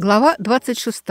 Глава 26.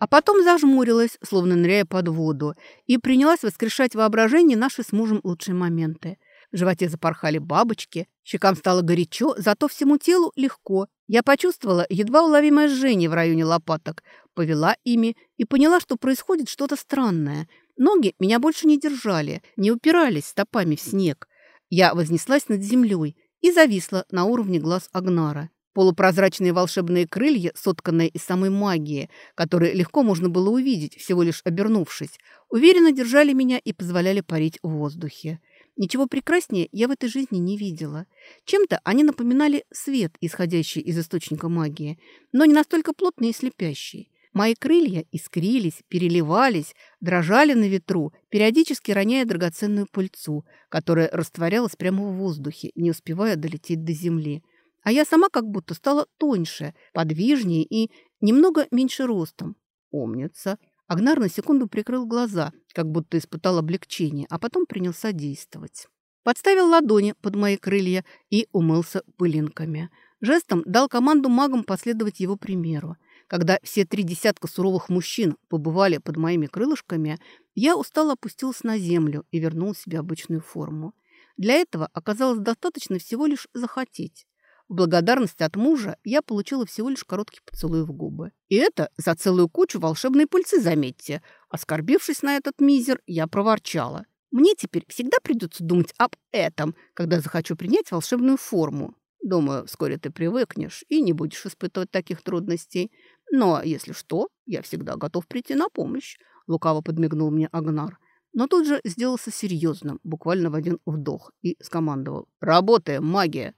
А потом зажмурилась, словно ныряя под воду, и принялась воскрешать воображение наши с мужем лучшие моменты. В животе запорхали бабочки, щекам стало горячо, зато всему телу легко. Я почувствовала едва уловимое жжение в районе лопаток, повела ими и поняла, что происходит что-то странное. Ноги меня больше не держали, не упирались стопами в снег. Я вознеслась над землей и зависла на уровне глаз Агнара. Полупрозрачные волшебные крылья, сотканные из самой магии, которые легко можно было увидеть, всего лишь обернувшись, уверенно держали меня и позволяли парить в воздухе. Ничего прекраснее я в этой жизни не видела. Чем-то они напоминали свет, исходящий из источника магии, но не настолько плотный и слепящий. Мои крылья искрились, переливались, дрожали на ветру, периодически роняя драгоценную пыльцу, которая растворялась прямо в воздухе, не успевая долететь до земли. А я сама как будто стала тоньше, подвижнее и немного меньше ростом. Умница. Агнар на секунду прикрыл глаза, как будто испытал облегчение, а потом принялся действовать. Подставил ладони под мои крылья и умылся пылинками. Жестом дал команду магам последовать его примеру. Когда все три десятка суровых мужчин побывали под моими крылышками, я устало опустилась на землю и вернула себе обычную форму. Для этого оказалось достаточно всего лишь захотеть. В благодарность от мужа я получила всего лишь короткий поцелуй в губы. И это за целую кучу волшебной пыльцы, заметьте. Оскорбившись на этот мизер, я проворчала. Мне теперь всегда придется думать об этом, когда захочу принять волшебную форму. Думаю, вскоре ты привыкнешь и не будешь испытывать таких трудностей. Но, если что, я всегда готов прийти на помощь», — лукаво подмигнул мне Агнар. Но тут же сделался серьезным, буквально в один вдох, и скомандовал. «Работаем, магия!»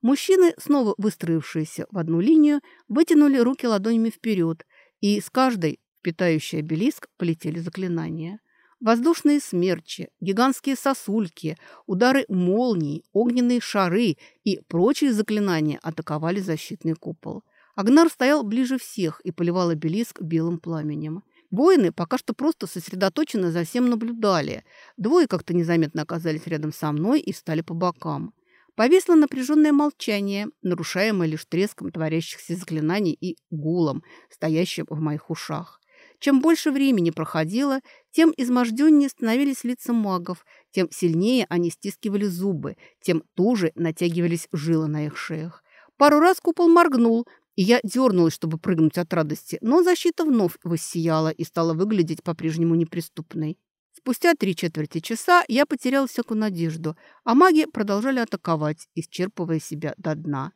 Мужчины, снова выстроившиеся в одну линию, вытянули руки ладонями вперед, и с каждой, питающей обелиск, полетели заклинания. Воздушные смерчи, гигантские сосульки, удары молний, огненные шары и прочие заклинания атаковали защитный купол. Агнар стоял ближе всех и поливал обелиск белым пламенем. Воины пока что просто сосредоточенно за всем наблюдали. Двое как-то незаметно оказались рядом со мной и встали по бокам. Повисло напряженное молчание, нарушаемое лишь треском творящихся заклинаний и гулом, стоящим в моих ушах. Чем больше времени проходило, тем изможденнее становились лица магов, тем сильнее они стискивали зубы, тем туже натягивались жилы на их шеях. Пару раз купол моргнул, и я дернулась, чтобы прыгнуть от радости, но защита вновь воссияла и стала выглядеть по-прежнему неприступной. Спустя три четверти часа я потеряла всякую надежду, а маги продолжали атаковать, исчерпывая себя до дна.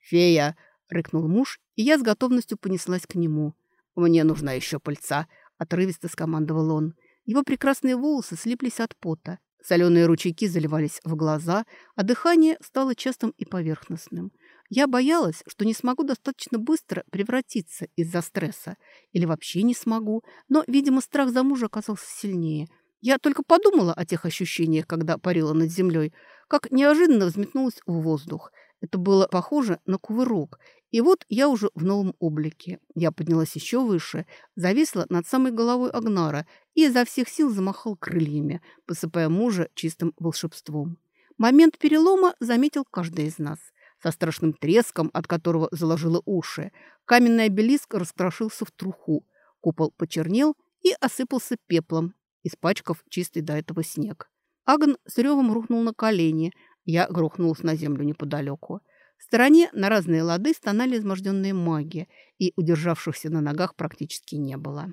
«Фея!» — рыкнул муж, и я с готовностью понеслась к нему. «Мне нужна еще пыльца!» — отрывисто скомандовал он. Его прекрасные волосы слиплись от пота. Соленые ручейки заливались в глаза, а дыхание стало частым и поверхностным. Я боялась, что не смогу достаточно быстро превратиться из-за стресса. Или вообще не смогу. Но, видимо, страх за мужа оказался сильнее. Я только подумала о тех ощущениях, когда парила над землей, как неожиданно взметнулась в воздух. Это было похоже на кувырок. И вот я уже в новом облике. Я поднялась еще выше, зависла над самой головой Агнара и изо всех сил замахал крыльями, посыпая мужа чистым волшебством. Момент перелома заметил каждый из нас. Со страшным треском, от которого заложило уши, каменный обелиск раскрошился в труху. Купол почернел и осыпался пеплом, испачкав чистый до этого снег. Агн с ревом рухнул на колени, я грохнулась на землю неподалеку. В стороне на разные лады стонали изможденные маги, и удержавшихся на ногах практически не было.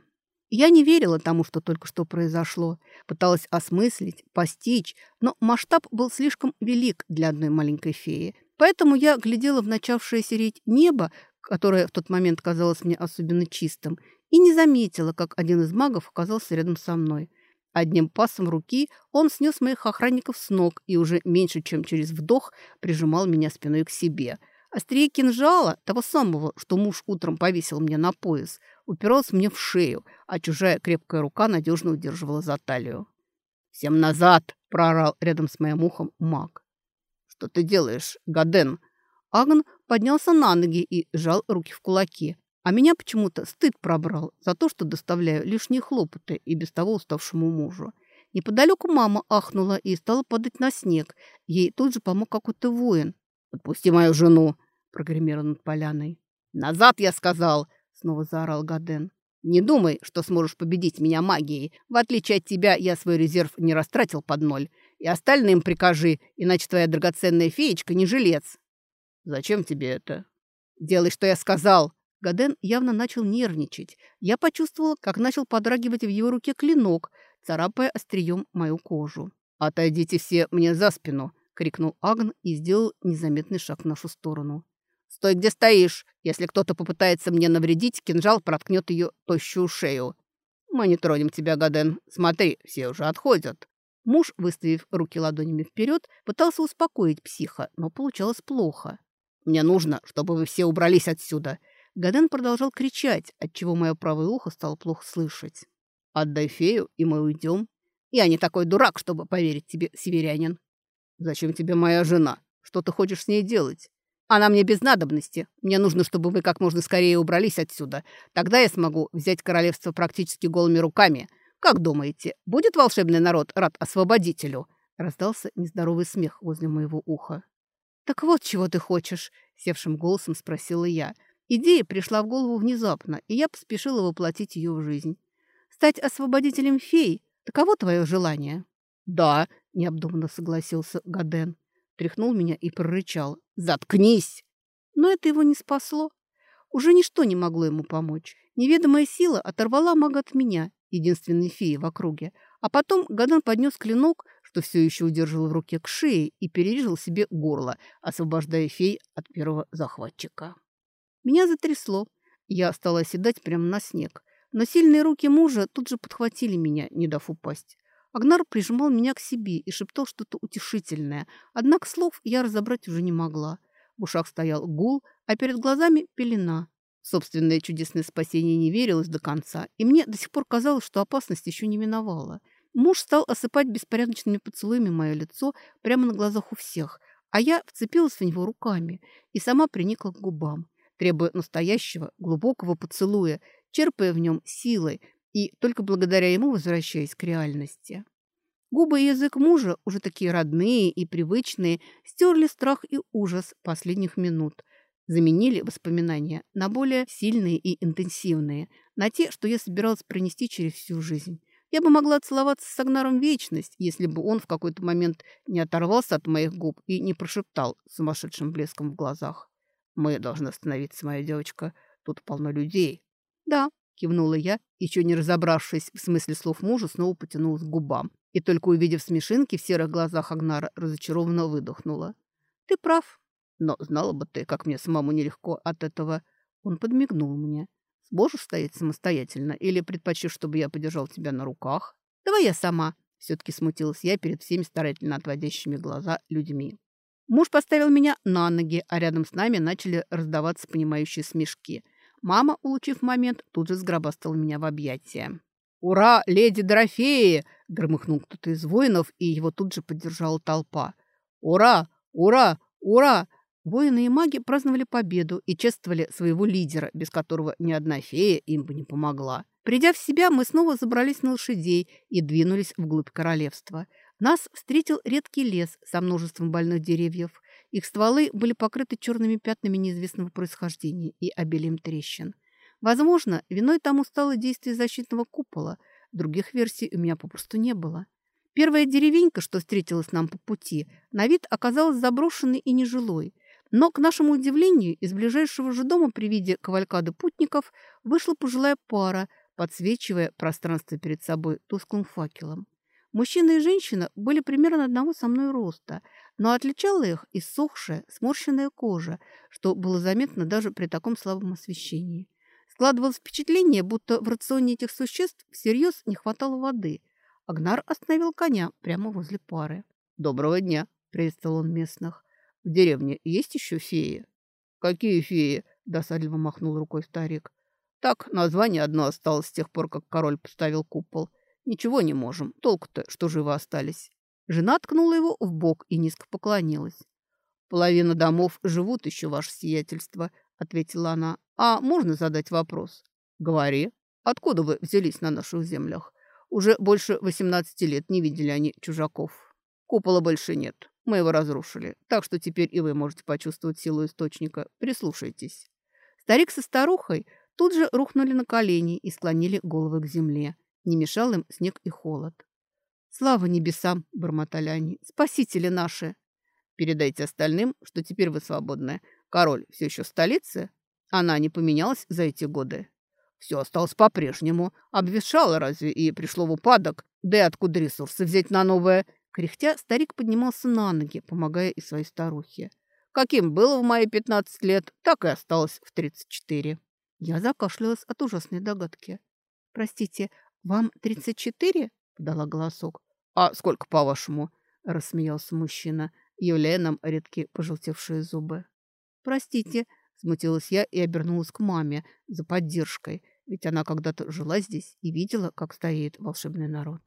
Я не верила тому, что только что произошло. Пыталась осмыслить, постичь, но масштаб был слишком велик для одной маленькой феи. Поэтому я глядела в начавшее сереть небо, которое в тот момент казалось мне особенно чистым, и не заметила, как один из магов оказался рядом со мной – Одним пасом руки он снес моих охранников с ног и уже меньше, чем через вдох, прижимал меня спиной к себе. Острее кинжала, того самого, что муж утром повесил мне на пояс, упирался мне в шею, а чужая крепкая рука надежно удерживала за талию. «Всем назад!» – проорал рядом с моим ухом маг. «Что ты делаешь, Гаден?» Агн поднялся на ноги и сжал руки в кулаки. А меня почему-то стыд пробрал за то, что доставляю лишние хлопоты и без того уставшему мужу. Неподалеку мама ахнула и стала падать на снег. Ей тут же помог какой-то воин. «Отпусти мою жену!» прогремело над поляной. «Назад, я сказал!» — снова заорал Гаден. «Не думай, что сможешь победить меня магией. В отличие от тебя, я свой резерв не растратил под ноль. И остальным прикажи, иначе твоя драгоценная феечка не жилец». «Зачем тебе это?» «Делай, что я сказал!» Гаден явно начал нервничать. Я почувствовала, как начал подрагивать в его руке клинок, царапая острием мою кожу. «Отойдите все мне за спину!» — крикнул Агн и сделал незаметный шаг в нашу сторону. «Стой, где стоишь! Если кто-то попытается мне навредить, кинжал проткнет ее тощую шею. Мы не тронем тебя, Гаден. Смотри, все уже отходят». Муж, выставив руки ладонями вперед, пытался успокоить психа, но получалось плохо. «Мне нужно, чтобы вы все убрались отсюда!» Гаден продолжал кричать, отчего мое правое ухо стало плохо слышать. «Отдай фею, и мы уйдем. Я не такой дурак, чтобы поверить тебе, северянин». «Зачем тебе моя жена? Что ты хочешь с ней делать?» Она мне без надобности. Мне нужно, чтобы вы как можно скорее убрались отсюда. Тогда я смогу взять королевство практически голыми руками. Как думаете, будет волшебный народ рад освободителю?» Раздался нездоровый смех возле моего уха. «Так вот, чего ты хочешь?» — севшим голосом спросила я. Идея пришла в голову внезапно, и я поспешила воплотить ее в жизнь. «Стать освободителем фей — таково твое желание?» «Да», — необдуманно согласился Гаден тряхнул меня и прорычал. «Заткнись!» Но это его не спасло. Уже ничто не могло ему помочь. Неведомая сила оторвала мага от меня, единственной феи в округе. А потом Гадан поднес клинок, что все еще удерживал в руке к шее, и перерезал себе горло, освобождая фей от первого захватчика. Меня затрясло. Я стала оседать прямо на снег. Но сильные руки мужа тут же подхватили меня, не дав упасть. Агнар прижимал меня к себе и шептал что-то утешительное, однако слов я разобрать уже не могла. В ушах стоял гул, а перед глазами пелена. Собственное чудесное спасение не верилось до конца, и мне до сих пор казалось, что опасность еще не миновала. Муж стал осыпать беспорядочными поцелуями мое лицо прямо на глазах у всех, а я вцепилась в него руками и сама приникла к губам, требуя настоящего, глубокого поцелуя, черпая в нем силой, и только благодаря ему возвращаясь к реальности. Губы и язык мужа, уже такие родные и привычные, стерли страх и ужас последних минут, заменили воспоминания на более сильные и интенсивные, на те, что я собиралась пронести через всю жизнь. Я бы могла целоваться с Агнаром вечность, если бы он в какой-то момент не оторвался от моих губ и не прошептал сумасшедшим блеском в глазах. «Мы должны остановиться, моя девочка. Тут полно людей». «Да, Кивнула я, еще не разобравшись в смысле слов мужа, снова потянулась к губам. И только увидев смешинки в серых глазах Агнара, разочарованно выдохнула. «Ты прав. Но знала бы ты, как мне самому нелегко от этого». Он подмигнул мне. «Сможешь стоять самостоятельно или предпочтешь, чтобы я подержал тебя на руках?» «Давай я сама», — все-таки смутилась я перед всеми старательно отводящими глаза людьми. Муж поставил меня на ноги, а рядом с нами начали раздаваться понимающие смешки. Мама, улучив момент, тут же сгробастала меня в объятия. «Ура, леди Дорофеи!» – громыхнул кто-то из воинов, и его тут же поддержала толпа. «Ура! Ура! Ура!» Воины и маги праздновали победу и чествовали своего лидера, без которого ни одна фея им бы не помогла. Придя в себя, мы снова забрались на лошадей и двинулись вглубь королевства. Нас встретил редкий лес со множеством больных деревьев. Их стволы были покрыты черными пятнами неизвестного происхождения и обилием трещин. Возможно, виной тому стало действие защитного купола. Других версий у меня попросту не было. Первая деревенька, что встретилась нам по пути, на вид оказалась заброшенной и нежилой. Но, к нашему удивлению, из ближайшего же дома при виде кавалькады путников вышла пожилая пара, подсвечивая пространство перед собой тусклым факелом. Мужчина и женщина были примерно одного со мной роста, но отличала их иссохшая, сморщенная кожа, что было заметно даже при таком слабом освещении. Складывалось впечатление, будто в рационе этих существ всерьез не хватало воды. Агнар остановил коня прямо возле пары. «Доброго дня!» – приветствовал он местных. «В деревне есть еще феи?» «Какие феи?» – досадливо махнул рукой старик. «Так, название одно осталось с тех пор, как король поставил купол – Ничего не можем. Толку-то, что живы остались. Жена ткнула его в бок и низко поклонилась. «Половина домов живут еще, ваше сиятельство», — ответила она. «А можно задать вопрос?» «Говори. Откуда вы взялись на наших землях? Уже больше восемнадцати лет не видели они чужаков. Купола больше нет. Мы его разрушили, так что теперь и вы можете почувствовать силу источника. Прислушайтесь». Старик со старухой тут же рухнули на колени и склонили головы к земле. Не мешал им снег и холод. «Слава небесам!» – бормотали они. «Спасители наши!» «Передайте остальным, что теперь вы свободны. Король все еще в столице? Она не поменялась за эти годы?» «Все осталось по-прежнему. Обвешало разве и пришло в упадок? Да и откуда ресурсы взять на новое?» Кряхтя, старик поднимался на ноги, помогая и своей старухе. «Каким было в мои пятнадцать лет, так и осталось в тридцать четыре». Я закашлялась от ужасной догадки. «Простите, вам тридцать четыре?» — подала голосок. «А сколько, по-вашему?» — рассмеялся мужчина, являя нам редкие пожелтевшие зубы. «Простите», — смутилась я и обернулась к маме за поддержкой, ведь она когда-то жила здесь и видела, как стоит волшебный народ.